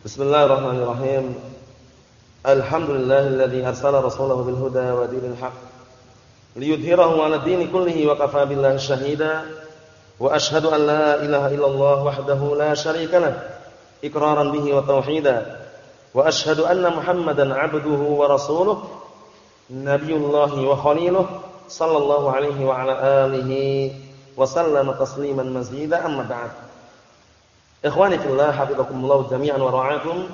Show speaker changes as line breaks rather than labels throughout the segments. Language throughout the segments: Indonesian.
Bismillahirrahmanirrahim. Alhamdulillahilladzi arsala rasulahu bil huda wa dinil haqq liyudhhirahu 'ala dini kullihi wa kafaa billahi shahida. Wa ashhadu an la ilaha illallah wahdahu la syarika lah iqraran bihi wa tauhida. Wa ashhadu anna Muhammadan 'abduhu wa rasuluh nabiyullahi wa khaliluh sallallahu alaihi wa ala alihi wa sallama tasliman mazida amma ba'd. Ikhwani fillah, hafizakumullah jami'an wa ra'akum.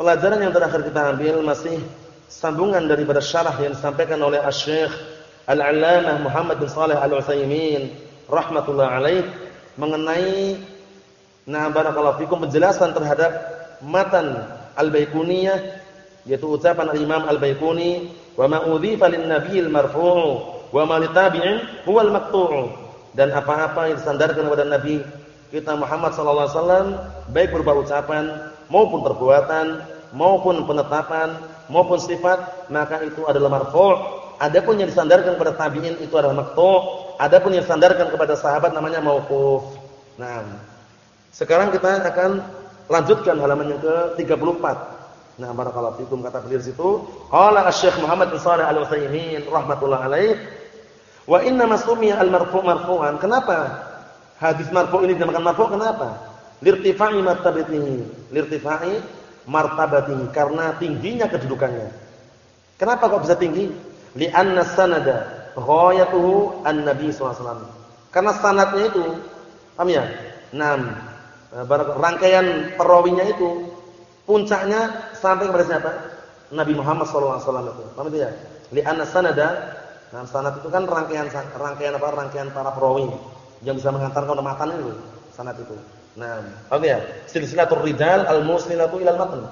Pelajaran yang terakhir kita ambil masih sambungan daripada syarah yang disampaikan oleh Asy-Syaikh Al-'Allamah Muhammad bin Shalih Al-Utsaimin rahimatullah alaih mengenai nah barakallahu fikum penjelasan terhadap matan Al-Baiquniyah yaitu ucapan Al-Imam Al-Baiquni wa ma udhifa lin-nabiyil marfu' wa ma litabi'in huwal maqtu' dan apa-apa yang disandarkan kepada nabi kita Muhammad sallallahu alaihi wasallam baik berupa ucapan maupun perbuatan maupun penetapan maupun sifat maka itu adalah marfu'. Adapun yang disandarkan kepada tabi'in itu adalah maqtu'. Adapun yang disandarkan kepada sahabat namanya mauquf. Nah, sekarang kita akan lanjutkan halaman yang ke-34. Nah, barakallahu fikum kata beliau situ, qala Asy-Syaikh Muhammad bin Shalih Al-Utsaimin rahimatullah alaih, wa inna masumiya al-marfu' marfu'an. Kenapa Hadis marfu ini dinamakan marfu kenapa? Lirtifa'i martabatihi. Lirtifa'i martabatihi karena tingginya kedudukannya. Kenapa kok bisa tinggi? Li'anna sanada ghayatuhu an-nabi sallallahu Karena sanadnya itu paham ya? Naam. Rangkaian perawinya itu puncaknya sampai kepada siapa? Nabi Muhammad sallallahu alaihi wasallam itu. Paham itu ya? Li'anna sanada Nah, sanad itu kan rangkaian rangkaian apa? Rangkaian para perawi yang bisa mengantarkan ke matan itu sanad itu. Nah, apa ya? Silsilatul rijal al-musnilatu ilal matan.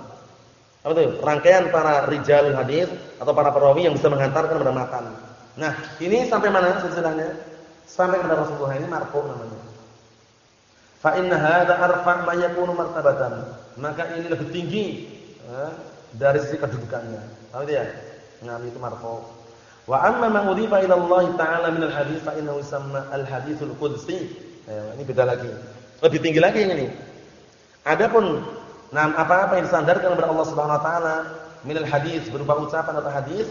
Apa itu? Rangkaian para rijal hadis atau para perawi yang bisa mengantarkan kepada matan. Nah, ini sampai mana silsilahnya? Sampai kepada Rasulullah ini marfu namanya. Fa inna hadza arfa' ma yakunu martabatan. Maka ini lebih tinggi eh, dari sisi kedudukannya. Tahu ya? Nah, itu marfu. Wa amma ma udhifa ila Allah taala min al-hadits fa innahu yusamma al-haditsul qudsi. Ya, ini beda lagi. Lebih tinggi lagi ini. Adapun nah apa-apa yang disandarkan kepada Allah Subhanahu wa taala min al-hadits berupa ucapan atau hadis,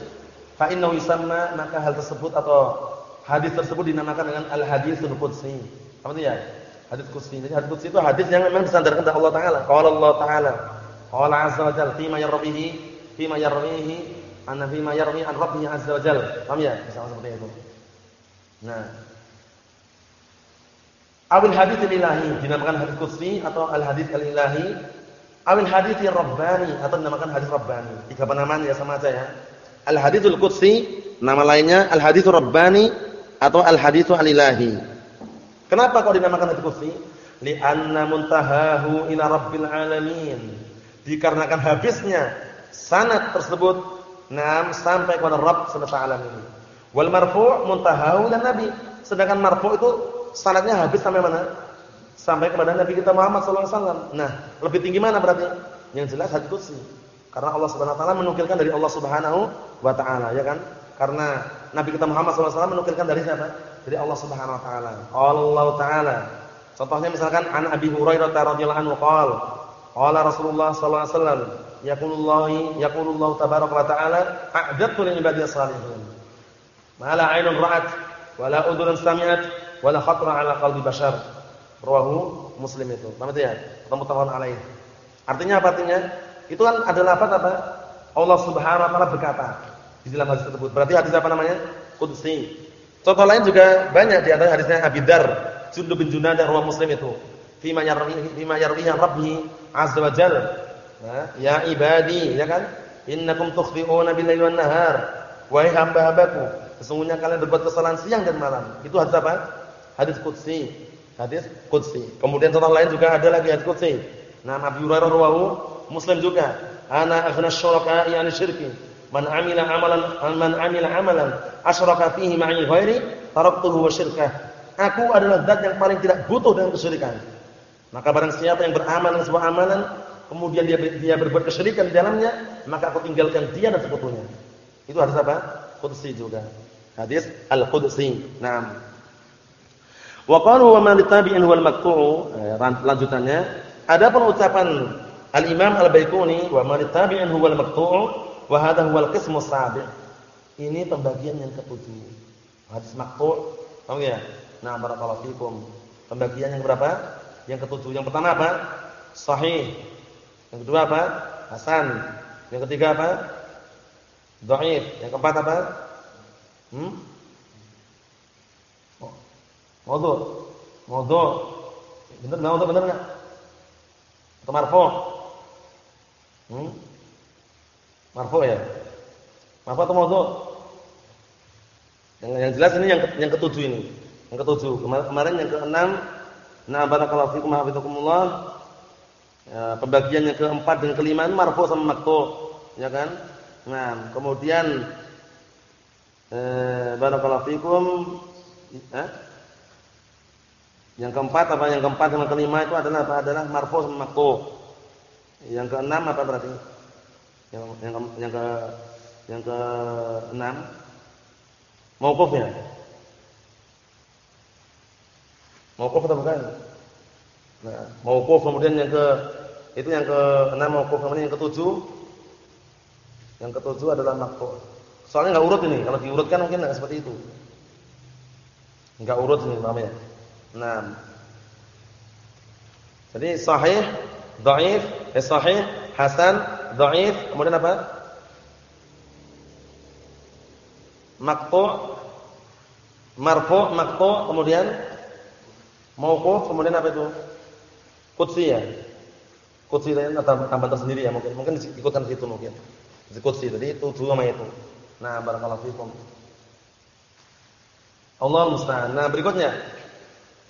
fa innahu yusamma maka hal tersebut atau hadis tersebut dinamakan dengan al-haditsul qudsi. Apa itu ya? Hadis qudsi. Jadi hadis qudsi itu hadis yang memang disandarkan kepada Allah taala. Qala Allah taala, qala azza wa jalla fima yarbihi fima ma yarmi an rabbih azza wa jalla. Paham ya? Misalnya seperti itu. Nah. Awil hadits ilahi dinamakan hadis qudsi atau al-hadits al-ilahi. Awil hadits rabbani atau dinamakan hadis rabbani. Tiga penamaan ya sama aja ya. Al-haditsul qudsi, nama lainnya al-haditsul rabbani atau al-haditsul al-ilahi. Kenapa kok dinamakan hadis qudsi? Li'anna muntahahu ila rabbil alamin. Dikarenakan habisnya sanad tersebut Naam sampai kepada Rabb semesta alam ini. Wal marfu' muntahahu dan Nabi. Sedangkan marfu' itu sanadnya habis sampai mana? Sampai kepada Nabi kita Muhammad sallallahu alaihi wasallam. Nah, lebih tinggi mana berarti? Yang jelas hadis qudsi. Karena Allah Subhanahu wa taala menukilkan dari Allah Subhanahu wa taala, ya kan? Karena Nabi kita Muhammad sallallahu alaihi wasallam menukilkan dari siapa? Dari Allah Subhanahu wa taala. Allah taala. Contohnya misalkan an Abi Hurairah radhiyallahu anhu qala qala Rasulullah sallallahu alaihi wasallam Yaqulullahi yaqulullahu tabaraka wa ta'ala a'dadtu lil ibadiyas salihin. Ma la 'ainun ra'at wa la udhunun sami'at wa la khatara 'ala qalbi bashar. Rawahu Muslim itu. Paham itu ya? Muttafaqun alaih. Artinya apa artinya? Itu kan adalah apa apa? Allah Subhanahu wa taala berkata di dalam hadis tersebut. Berarti hadis apa namanya? Qudsi. Contoh lain juga banyak di antara hadisnya Abi Dar, Jundub bin Junadah rawahu Muslim itu. Fima yarwihi fima yarwihi Rabbi azza wa jalla ya ibadi, ya kan? Innakum tukhti'una bil-laili wan-nahar. Wahai hamba-hambaku, sesungguhnya kalian berbuat kesalahan siang dan malam. Itu hadis apa? Hadis qudsi. Hadis qudsi. Kemudian contoh lain juga ada lagi hadis qudsi. Nah, Abu Hurairah rawahu Muslim juga. Ana aghna syuraka'i 'an syirki. Man 'amila 'amalan man 'amila 'amalan asyraka fihi ma'i ghairi taraktuhu wa syirkah. Aku adalah zat yang paling tidak butuh dengan kesyirikan. Maka barang siapa yang beramal dengan sebuah amalan kemudian dia dia berbuat kesyirikan di dalamnya, maka aku tinggalkan dia dan sekutunya. Itu hadis apa? Qudsi juga. Hadis al-Qudsi. Naam. Wa qalu wa man tabi'in wal maqtu'u. Eh, lanjutannya, adapun ucapan Al-Imam Al-Baiquni wa man tabi'in huwa al-maqtu' wa hadha huwa al-qismu sabi'. Ini pembagian yang ketujuh. Hadis maqtu', paham ya? Nah, barakallahu fikum. Pembagian yang berapa? Yang ketujuh. Yang pertama apa? Sahih. Yang kedua apa? Hasan. Yang ketiga apa? Dhaif. Yang keempat apa? Hmm? Maudhu. Maudhu. Benar enggak untuk benar enggak? Atau marfu? Hmm? Marfu ya? Marfu atau maudhu? Yang, yang jelas ini yang yang ketujuh ini. Yang ketujuh. Kemarin yang keenam, nah barakallahu fikum hafizakumullah. Ya, pembagian yang keempat dan kelima ini marfu sama maktu, ya kan? Nah, kemudian eh barakallahu fikum eh? Yang keempat apa yang keempat dan kelima itu adalah apa? Adalah marfu sama maktu. Yang keenam apa berarti? Yang yang yang ke yang ke enam mauquf ya? Mauquf atau bukan? Nah, mauquf kemudian yang ke itu yang ke enam mauquf kemudian yang ketujuh yang ketujuh adalah maktu. Soalnya enggak urut ini, kalau diurutkan mungkin enggak seperti itu. Enggak urut ini namanya. Nah. Jadi sahih, dhaif, eh, sahih, hasan, dhaif, kemudian apa? Maqtu', marfu', maqtu', kemudian mauquf, kemudian apa itu? Ya. Qudsi itu tambah tersendiri ya mungkin. Mungkin ikutkan situ mungkin. Qudsi tadi tujuh sama itu. Nah, barakallahu fikum. Allah musta'an. Nah, berikutnya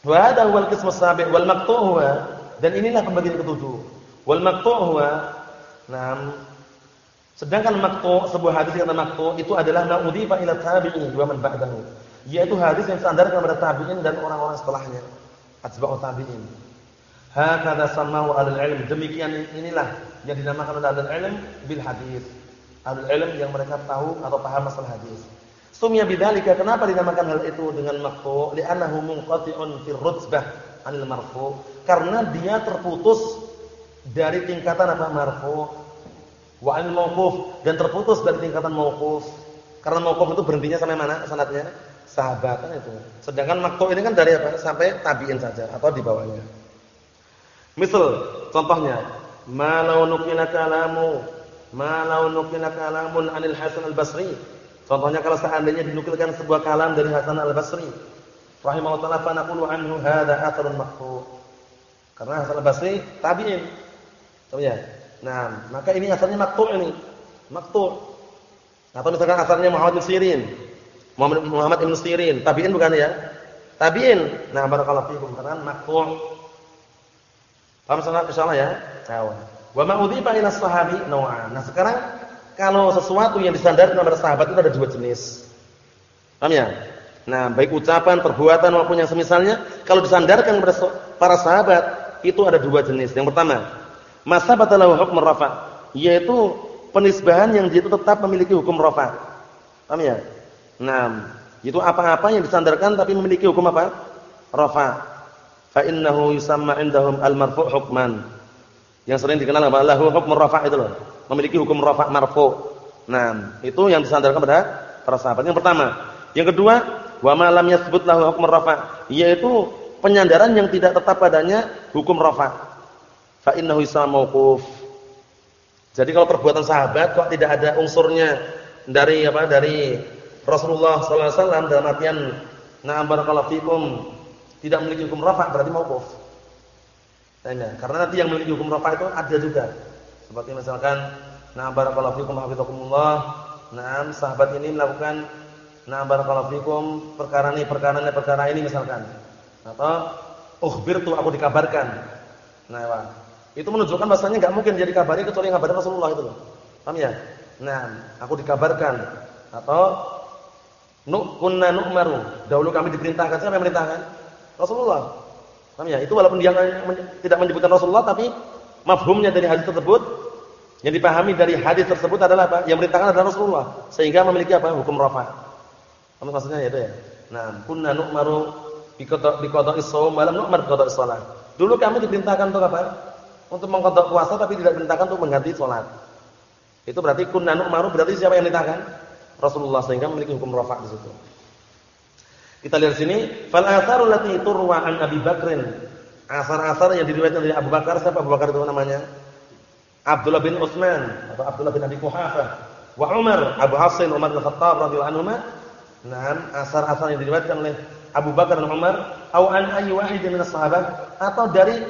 Wa hadha huwal qismu sabi' wal maqtu' huwa dan inilah pembagian ketujuh. Wal maqtu' huwa. Sedangkan maqtu' sebuah hadis yang maqtu' itu adalah ma udhifa ila tabi'in wa man ba'dahu. Yaitu hadis yang sandarkan kepada tabi'in dan orang-orang setelahnya. Atba'u tabi'in. Hakadha samahu ahlul ilm. Demikian inilah yang dinamakan oleh ahlul ilm bil hadis. Ahlul ilm yang mereka tahu atau paham masalah hadis. Sumya bidzalika kenapa dinamakan hal itu dengan maqtu? Li'annahu munqati'un fi rutbah 'anil marfu. Karena dia terputus dari tingkatan apa marfu wa 'anil mauquf dan terputus dari tingkatan mauquf. Karena mauquf itu berhentinya sampai mana sanadnya? Sahabat kan itu. Sedangkan maqtu ini kan dari apa? Sampai tabi'in saja atau di bawahnya. Misal contohnya, ma law kalamu ma law kalamun 'anil Hasan al-Basri Contohnya kalau seandainya dinukilkan sebuah kalam dari Hasan Al-Basri, rahimahullah taala fa naqulu anhu hadza atharun maqtu. Karena Hasan Al-Basri tabi'in. Tahu ya? Nah, maka ini asalnya maqtu ini. Maqtu. Atau misalkan asalnya Muhammad bin Sirin. Muhammad, Muhammad bin Sirin, tabi'in bukan ya? Tabi'in. Nah, barakallahu fikum karena maqtu. Paham insyaallah ya? Nah, wa ma udhifa ila sahabi naw'an. Nah, sekarang kalau sesuatu yang disandarkan kepada sahabat itu ada dua jenis. Paham ya? Nah, baik ucapan, perbuatan maupun yang semisalnya kalau disandarkan kepada para sahabat itu ada dua jenis. Yang pertama, masabata lahu hukm rafa, yaitu penisbahan yang dia itu tetap memiliki hukum rafa. Paham ya? Nah, itu apa-apa yang disandarkan tapi memiliki hukum apa? Rafa. Fa innahu yusamma indahum al-marfu' hukman. Yang sering dikenal apa? Lahu hukm rafa itu loh memiliki hukum rafa' marfu. Nah, itu yang disandarkan pada para sahabat. Yang pertama, yang kedua, wa ma lam yasbut lahu hukm rafa', yaitu penyandaran yang tidak tetap padanya hukum rafa'. Fa innahu isam mauquf. Jadi kalau perbuatan sahabat kok tidak ada unsurnya dari apa? Dari Rasulullah sallallahu alaihi wasallam dalam artian na'am barakallahu fikum tidak memiliki hukum rafa' berarti mauquf. Tanya, karena nanti yang memiliki hukum rafa' itu ada juga. Seperti misalkan, nah barakallahu fikum hafizakumullah. Nah, sahabat ini melakukan nah barakallahu fikum perkara ini, perkara ini, perkara ini misalkan. Atau ukhbirtu aku dikabarkan. Nah, wah. itu menunjukkan bahasanya enggak mungkin jadi kabari kecuali ngabarin Rasulullah itu loh. Paham ya? Nah, aku dikabarkan atau nuk kunna nu'maru. Dahulu kami diperintahkan, siapa yang memerintahkan? Rasulullah. Ya? Itu walaupun dia tidak menyebutkan Rasulullah tapi mafhumnya dari hadis tersebut yang dipahami dari hadis tersebut adalah apa? Yang merintahkan adalah Rasulullah, sehingga memiliki apa? Hukum rafa. Apa maksudnya itu ya? Nah, kunna nu'maru bi qada'is shaum wa lam nu'mar bi qada'is shalah. Dulu kami diperintahkan untuk apa? untuk mengkodok puasa tapi tidak diperintahkan untuk mengganti sholat. Itu berarti kunna nu'maru berarti siapa yang ditahkan? Rasulullah sehingga memiliki hukum rafa' di situ. Kita lihat sini, fal atharu lati turwa an Abi Bakrin. Asar-asar yang diriwayatkan dari Abu Bakar, siapa Abu Bakar itu namanya? Abdullah bin Utsman atau Abdullah bin Abi Quhafah wa Umar, Abu Hafsin Umar bin Khattab radhiyallahu anhu. Nah, asar-asar yang diriwayatkan oleh Abu Bakar dan Umar, au an ayyi wahid min sahabat atau dari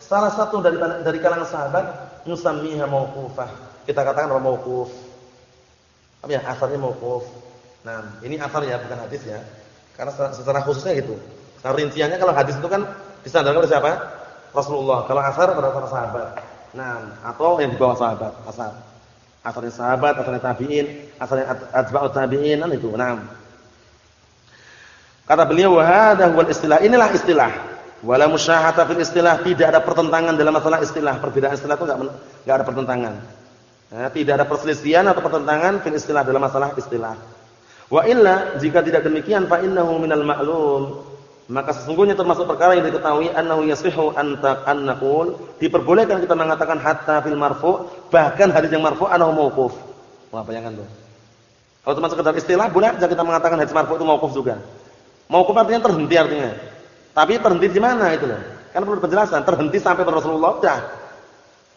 salah satu dari dari kalangan sahabat nusammiha mauqufah. Kita katakan mauquf. Apa ya? Asarnya mauquf. Nah, ini asar ya, bukan hadis ya. Karena secara khususnya gitu. Nah, rinciannya kalau hadis itu kan disandarkan oleh siapa? Rasulullah. Kalau asar pada para sahabat. Nah, atau yang di bawah sahabat, asar. Asarnya sahabat, asarnya tabi'in, asarnya atba'ut tabi'in, kan itu. Nah. Kata beliau, "Wa hadha huwal istilah." Inilah istilah. Wala musyahata fil istilah, tidak ada pertentangan dalam masalah istilah. Perbedaan istilah itu enggak ada pertentangan. Nah, tidak ada perselisihan atau pertentangan fil istilah dalam masalah istilah. Wa illa jika tidak demikian fa innahu minal ma'lum maka sesungguhnya termasuk perkara yang diketahui annahu yasihu anta an naqul diperbolehkan kita mengatakan hatta fil marfu bahkan hadis yang marfu anahu mauquf. Wah, bayangkan tuh. Kalau cuma sekedar istilah boleh aja kita mengatakan hadis marfu itu mauquf juga. Mauquf artinya terhenti artinya. Tapi terhenti di mana itu loh? Kan perlu penjelasan, terhenti sampai pada Rasulullah dah.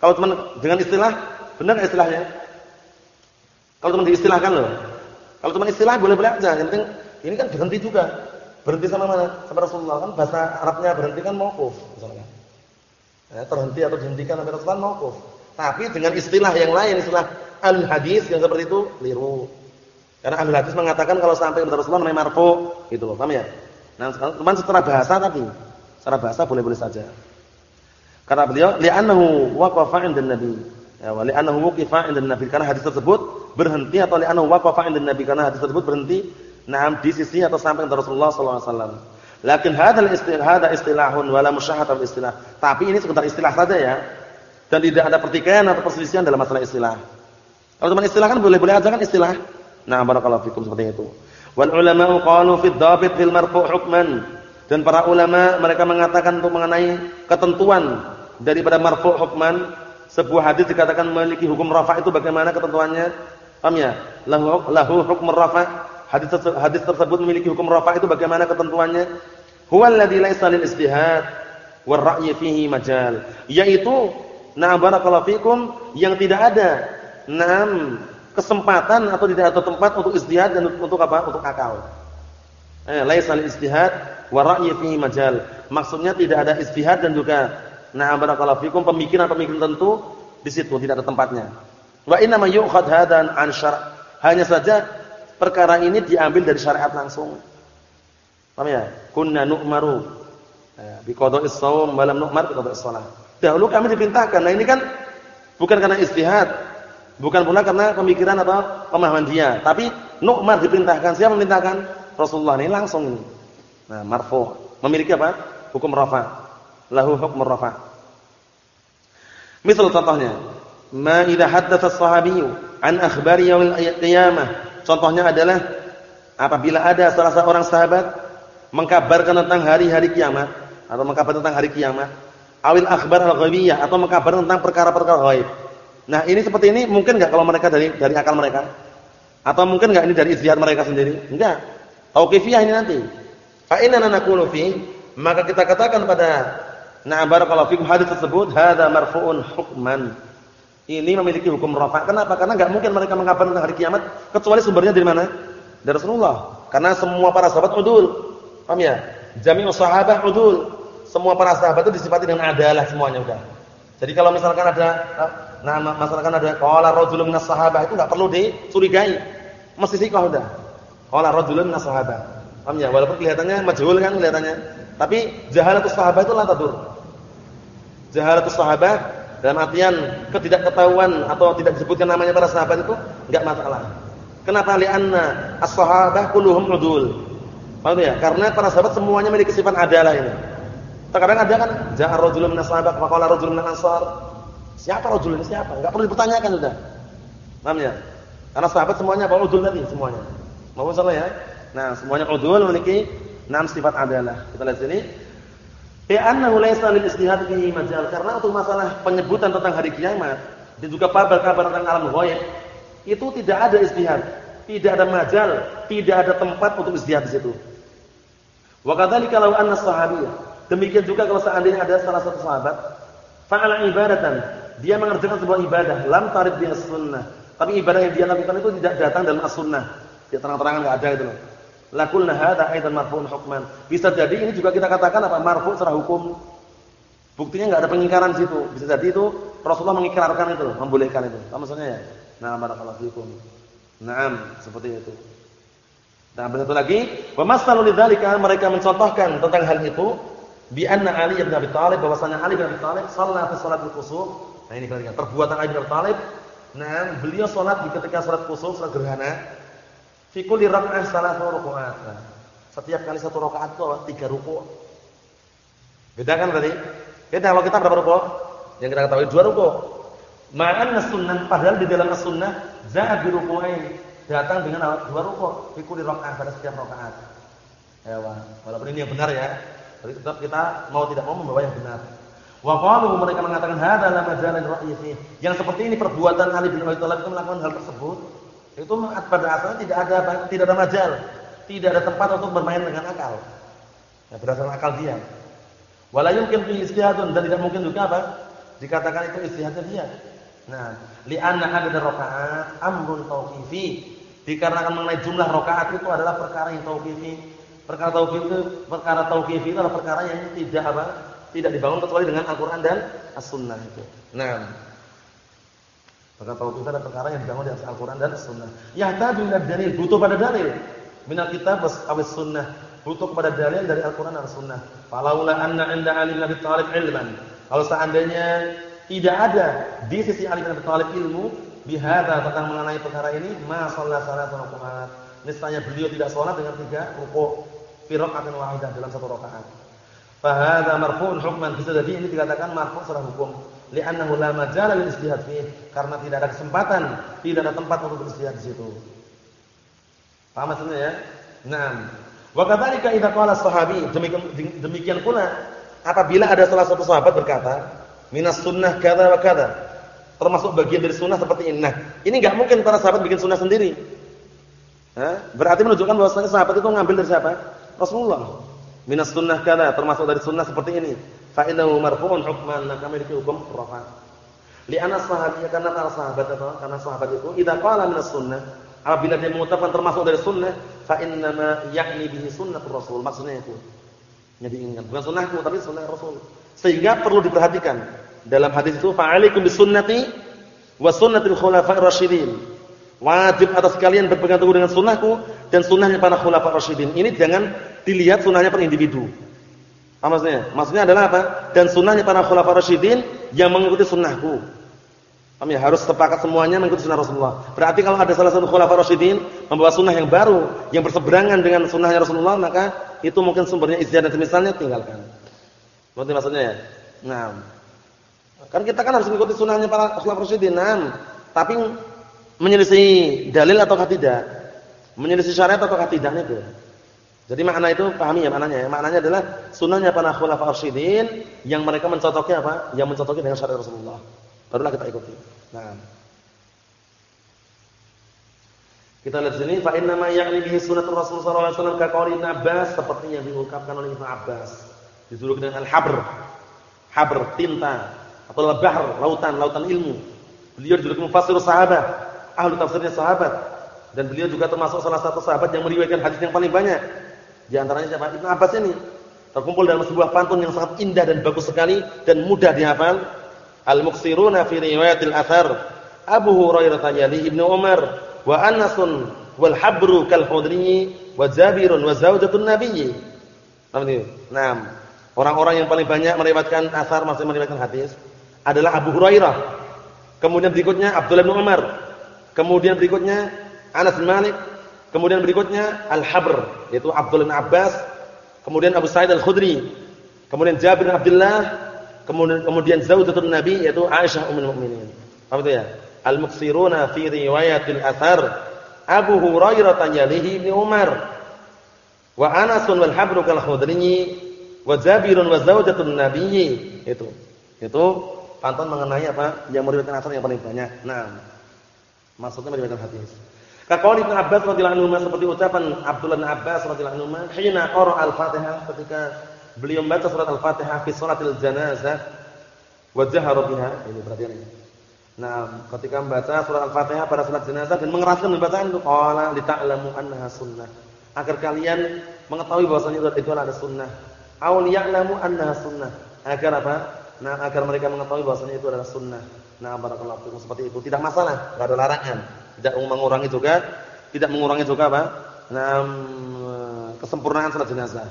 Kalau cuma dengan istilah, benar istilahnya? Kalau cuma diistilahkan loh. Kalau cuma istilah boleh-boleh aja, yang penting ini kan berhenti juga. Berhenti sama mana? Sama Rasulullah kan bahasa Arabnya berhenti kan mauquf misalnya. Ya, terhenti atau dihentikan sampai Rasulullah mauquf. Tapi dengan istilah yang lain, istilah al-hadis yang seperti itu liru. Karena al-hadis mengatakan kalau sampai kepada Rasulullah namanya marfu, gitu loh, paham ya? Nah, cuma secara bahasa tadi. Secara bahasa boleh-boleh saja. Kata beliau, li'annahu waqafa 'inda nabi. Ya, wa li'annahu wuqifa 'inda nabi. Karena hadis tersebut berhenti atau li'annahu waqafa 'inda nabi karena hadis tersebut berhenti nah di sisi atau samping Rasulullah sallallahu alaihi wasallam. Lakin hadzal istilah hada istilahun wala musyahadah istilah. Tapi ini sekedar istilah saja ya. Dan tidak ada pertikaian atau perselisihan dalam masalah istilah. Kalau cuma istilah kan boleh-boleh aja kan istilah. Nah, barakallahu fikum seperti itu. Wal ulama qalu fi dhabit fil marfu' hukman. Dan para ulama mereka mengatakan untuk mengenai ketentuan daripada marfu' hukman, sebuah hadis dikatakan memiliki hukum rafa' itu bagaimana ketentuannya? Paham ya? Lahu lahu hukm rafa'. Hadis hadis tersebut memiliki hukum rafa' itu bagaimana ketentuannya? Huwa alladzi laisa lil istihad war ra'yi fihi majal. Yaitu na barakallahu fikum yang tidak ada enam kesempatan atau tidak ada tempat untuk istihad dan untuk apa? Untuk akal. Eh, laisa istihad wa ra'yi fihi majal. Maksudnya tidak ada istihad dan juga na'am barakallahu fikum pemikiran-pemikiran tentu di situ tidak ada tempatnya. Wa inna ma yu'khad hadan an. Hanya saja perkara ini diambil dari syariat langsung. Paham ya? Kunna nu'maru eh, bi qada'is shaum wa lam nu'mar bi qada'is shalah. Dahulu kami diperintahkan. Nah ini kan bukan karena istihad, Bukan pula karena pemikiran atau pemahaman dia, tapi Nu'man diperintahkan. Siapa memerintahkan? Rasulullah ini langsung ini. Nah, marfu. Memiliki apa? Hukum rafa. Lahu hukum rafa. Misal contohnya, ma idza haddatsa as-sahabiyyu an akhbari yaumil qiyamah. Contohnya adalah apabila ada salah seorang sahabat mengkabarkan tentang hari-hari kiamat atau mengkabarkan tentang hari kiamat, awil akhbar al-ghaibiyah atau mengkabarkan tentang perkara-perkara ghaib. Nah, ini seperti ini mungkin enggak kalau mereka dari dari akal mereka? Atau mungkin enggak ini dari ijtihad mereka sendiri? Enggak. Tauqifiyah ini nanti. Fa inna naqulu fi maka kita katakan pada na'am barakallahu fikum hadis tersebut hadza marfu'un hukman. Ini memiliki hukum rafa. Kenapa? Karena enggak mungkin mereka mengabarkan tentang hari kiamat kecuali sumbernya dari mana? Dari Rasulullah. Karena semua para sahabat udul. Paham ya? Jami'us sahabah udul. Semua para sahabat itu disifati dengan adalah semuanya udah. Jadi kalau misalkan ada Nah, masalahkan ada qala rajulun minas sahabah itu enggak perlu dicurigai. Mesti sikoh udah. Qala rajulun minas sahabah. Paham ya? Walaupun kelihatannya majhul kan kelihatannya. Tapi jahalatus sahabah itu la. Jahalatus sahabah dalam artian ketidaktahuan atau tidak disebutkan namanya para sahabat itu enggak masalah. Kenapa? Li'anna as-sahabah kulluhum udul. Paham ya? Karena para sahabat semuanya memiliki sifat adalah ini. Terkadang ada kan ja'a rajulun minas sahabah wa qala rajulun minas ansar. Siapa rajul ini siapa? Enggak perlu dipertanyakan sudah. Paham ya? Karena sahabat semuanya apa udul tadi semuanya. Mau salah ya? Nah, semuanya udul memiliki enam sifat adalah. Kita lihat sini. Bi'annahu fihi majal. Karena untuk masalah penyebutan tentang hari kiamat dan juga kabar-kabar tentang alam ghaib itu tidak ada istihad, tidak ada majal, tidak ada tempat untuk istihad di situ. Wa kadzalika law anna sahabiyya, demikian juga kalau seandainya ada salah satu sahabat fa'ala ibadatan, dia mengerjakan sebuah ibadah, lam tarif sunnah, tapi ibadah yang dia lakukan itu tidak datang dalam as-sunnah. Dia terang-terangan enggak ada itu loh. Lakulna hadza aidan marfu'un hukman. Bisa jadi ini juga kita katakan apa? Marfu' secara hukum. Buktinya enggak ada pengingkaran situ. Bisa jadi itu Rasulullah mengikrarkan itu, membolehkan itu. Apa maksudnya ya? Nah, barakallahu fikum. Naam, seperti itu. Nah, satu lagi, wa masalu lidzalika mereka mencontohkan tentang hal itu bi anna Ali bin Abi Thalib bahwasanya Ali bin Abi Thalib salat salatul. Nah, ini perhatikan perbuatan Ali bin Abi Thalib. Nah, beliau salat di ketika salat kusuf, salat gerhana Fi kulli rak'ah salatu rakaat. Setiap kali satu rakaat itu tiga ruku. Beda kan tadi? Beda kalau kita berapa ruku? Yang kita ketahui dua ruku. Ma'an sunnah padahal di dalam sunnah za'a bi ruku'ain. Datang dengan dua ruku fi kulli pada setiap rakaat. Ya, walaupun ini yang benar ya. Tapi tetap kita mau tidak mau membawa yang benar. Wa qalu mereka mengatakan hadza la majalan ra'yi Yang seperti ini perbuatan Ali bin Abi Thalib itu melakukan hal tersebut itu pada asalnya tidak ada tidak ada majal, tidak ada tempat untuk bermain dengan akal. Ya, berdasarkan akal dia. Wala yumkin fi dan tidak mungkin juga apa? Dikatakan itu istihadnya dia. Nah, li'anna adad rakaat amrun tauqifi. Dikarenakan mengenai jumlah rakaat itu adalah perkara yang tauqifi. Perkara tauqifi itu perkara tauqifi adalah perkara yang tidak apa? Tidak dibangun kecuali dengan Al-Qur'an dan As-Sunnah itu. Nah, maka tauhid itu adalah perkara yang dibangun di atas Al-Qur'an dan As-Sunnah. Yahtaju ila dalil, butuh pada dalil. Minal kitab was sunnah, butuh kepada dalil dari Al-Qur'an dan As-Sunnah. Falaula anna 'inda Ali bin Abi Thalib ilman. Kalau seandainya tidak ada di sisi Ali bin Abi ilmu bihadza tentang mengenai perkara ini, ma shalla salatan rakaat. Niscaya beliau tidak salat dengan tiga rukuk fi raka'atin wahidah dalam satu rakaat. Fa hadza marfu'un hukman. Bisa jadi ini dikatakan marfu' secara hukum li'annahu la majala lil istihad fi karena tidak ada kesempatan, tidak ada tempat untuk beristihad di situ. Paham maksudnya ya? Naam. Wa kadzalika idza qala sahabi, demikian demikian pula apabila ada salah satu sahabat berkata, minas sunnah kadza wa. Termasuk bagian dari sunnah seperti ini. Nah, ini enggak mungkin para sahabat bikin sunnah sendiri. Berarti menunjukkan bahwasanya sahabat itu ngambil dari siapa? Rasulullah. Minas sunnah kadza, termasuk dari sunnah seperti ini fa innahu marfu'un hukman maka memiliki hukum rafa. Li'anna sahabiyya karena para sahabat atau karena sahabat itu idza qala min sunnah apabila dia mengucapkan termasuk dari sunnah fa innama yakni bihi sunnatur rasul maksudnya itu. Yang diinginkan bukan sunnahku tapi sunnah Rasul. Sehingga perlu diperhatikan dalam hadis itu fa'alaikum bisunnati wa sunnatil khulafa'ir rasyidin. Wajib atas kalian berpegang teguh dengan sunnahku dan sunnahnya para khulafa rasyidin. Ini jangan dilihat sunnahnya per individu. Apa maksudnya? Maksudnya adalah apa? Dan sunnahnya para khulafa rasyidin yang mengikuti sunnahku. Paham ya? Harus sepakat semuanya mengikuti sunnah Rasulullah. Berarti kalau ada salah satu khulafa rasyidin membawa sunnah yang baru, yang berseberangan dengan sunnahnya Rasulullah, maka itu mungkin sumbernya ijtihad dan semisalnya tinggalkan. Berarti maksudnya ya? Nah. Kan kita kan harus mengikuti sunnahnya para khulafa rasyidin. Nah, tapi menyelisih dalil atau tidak? Menyelisih syariat atau tidak itu? Jadi makna itu pahami ya maknanya. Ya. Maknanya adalah sunnahnya para khulafa rasyidin yang mereka mencocoknya apa? Yang mencocoknya dengan syariat Rasulullah. Barulah kita ikuti. Nah. Kita lihat sini fa inna ma ya'ni bihi sunnatur Rasul sallallahu alaihi wasallam ka qauli Abbas seperti yang diungkapkan oleh Ibnu Abbas. Disuruh dengan al-habr. Habr tinta atau al-bahr, lautan, lautan ilmu. Beliau juga mufassir sahabat, ahli tafsirnya sahabat dan beliau juga termasuk salah satu sahabat yang meriwayatkan hadis yang paling banyak di antaranya siapa? Ibnu Abbas ini. Terkumpul dalam sebuah pantun yang sangat indah dan bagus sekali dan mudah dihafal. Al-muqsiruna fi riwayatil athar. Abu Hurairah yali Ibnu Umar wa Anasun wal habru kal khudri wa Jabirun wa zaujatun nabiyyi. Naam. Orang-orang yang paling banyak meriwayatkan asar masih meriwayatkan hadis adalah Abu Hurairah. Kemudian berikutnya Abdullah bin Umar. Kemudian berikutnya Anas bin Malik Kemudian berikutnya Al-Habr yaitu Abdullah bin Abbas, kemudian Abu Sa'id Al-Khudri, kemudian Jabir bin Abdullah, kemudian kemudian zaujatul Nabi yaitu Aisyah ummul mukminin. Apa itu ya? Al-muksiruna fi riwayatil athar Abu Hurairah yalihi Ibnu Umar wa Anas wal Habr kal Khudri wa Jabirun wa zaujatun nabiyyi. Itu. Itu pantun mengenai apa? Yang meriwayatkan asar yang paling banyak. Nah, maksudnya meriwayatkan hadis. Kaqauli Ibnu Abbas radhiyallahu anhu seperti ucapan Abdullah bin Abbas radhiyallahu anhu, hina qara al-Fatihah ketika beliau membaca surat Al-Fatihah fi salatil janazah wa jahara biha. Ini perhatian ini. Nah, ketika membaca surat Al-Fatihah pada salat jenazah dan mengeraskan pembacaan itu qala li ta'lamu annaha sunnah. Agar kalian mengetahui bahwasanya itu, itu adalah sunnah. Aw liya'lamu annaha sunnah. Agar apa? Nah, agar mereka mengetahui bahwasanya itu adalah sunnah. Nah, barakallahu fikum seperti itu. Tidak masalah, enggak ada larangan. Tidak mengurangi juga, tidak mengurangi juga apa? Nah, kesempurnaan salat jenazah.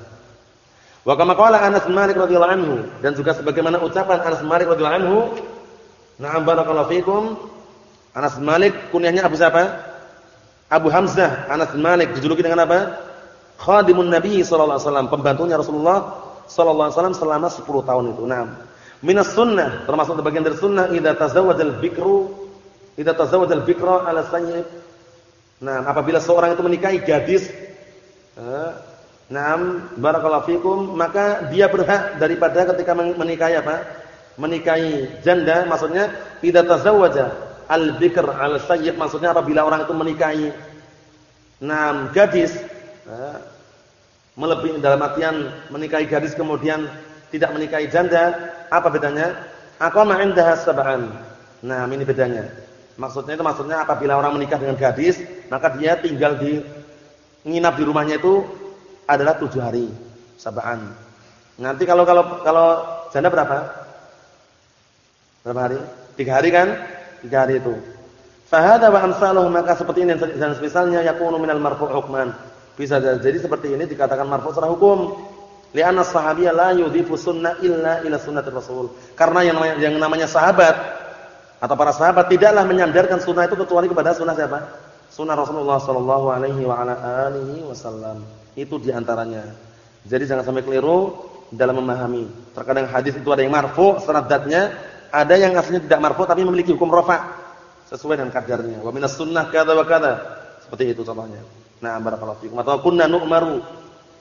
Wa kama qala Anas bin Malik radhiyallahu anhu dan juga sebagaimana ucapan Anas bin Malik radhiyallahu anhu Na'am barakallahu fikum. Anas bin Malik kunyahnya Abu siapa? Abu Hamzah Anas bin Malik dijuluki dengan apa? Khadimun Nabi sallallahu alaihi wasallam, pembantunya Rasulullah sallallahu alaihi wasallam selama 10 tahun itu. Naam. Minas sunnah, termasuk bagian dari sunnah idza tazawwajal bikru idza tazawwajal bikra ala sayyid. Nah, apabila seorang itu menikahi gadis eh, Naam barakallahu fikum, maka dia berhak daripada ketika menikahi apa? menikahi janda maksudnya tidak tazawwaja al-bikr al-sayyid maksudnya apabila orang itu menikahi enam gadis eh, melebihi dalam artian menikahi gadis kemudian tidak menikahi janda apa bedanya aqama indaha sab'an nah ini bedanya maksudnya itu maksudnya apabila orang menikah dengan gadis maka dia tinggal di nginap di rumahnya itu adalah tujuh hari sab'an nanti kalau kalau kalau janda berapa Berapa hari? Tiga hari kan? Tiga hari itu. Fahada wa amsaluhu maka seperti ini dan misalnya yakunu minal marfu' hukman. Bisa jadi seperti ini dikatakan marfu' secara hukum. Li'anna sahabiyya la yudhifu sunnah illa ila sunnati Rasul. Karena yang yang namanya sahabat atau para sahabat tidaklah menyandarkan sunnah itu kecuali kepada sunnah siapa? Sunnah Rasulullah sallallahu alaihi wasallam. Itu di antaranya. Jadi jangan sampai keliru dalam memahami. Terkadang hadis itu ada yang marfu' sanadnya ada yang aslinya tidak marfu tapi memiliki hukum rafa sesuai dengan kadarnya. Wa minas sunnah kadza wa kadza. Seperti itu contohnya. Nah, barakallahu fikum atau kunna nu'maru.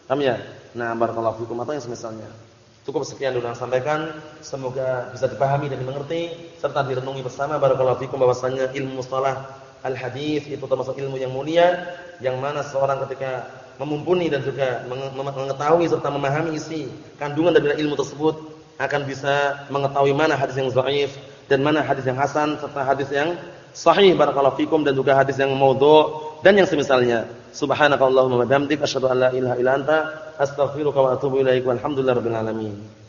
Paham ya? Nah, barakallahu fikum atau yang semisalnya. Cukup sekian dulu yang sampaikan, semoga bisa dipahami dan dimengerti serta direnungi bersama. Barakallahu fikum bahwasanya ilmu mustalah al-hadis itu termasuk ilmu yang mulia yang mana seorang ketika memumpuni dan juga mengetahui serta memahami isi kandungan dari ilmu tersebut akan bisa mengetahui mana hadis yang dhaif dan mana hadis yang hasan serta hadis yang sahih barakallahu fikum dan juga hadis yang maudhu' dan yang semisalnya. Subhanakallahumma wa bihamdika asyhadu an la ilaha illa anta astaghfiruka wa atubu ilaik walhamdulillahirabbil alamin.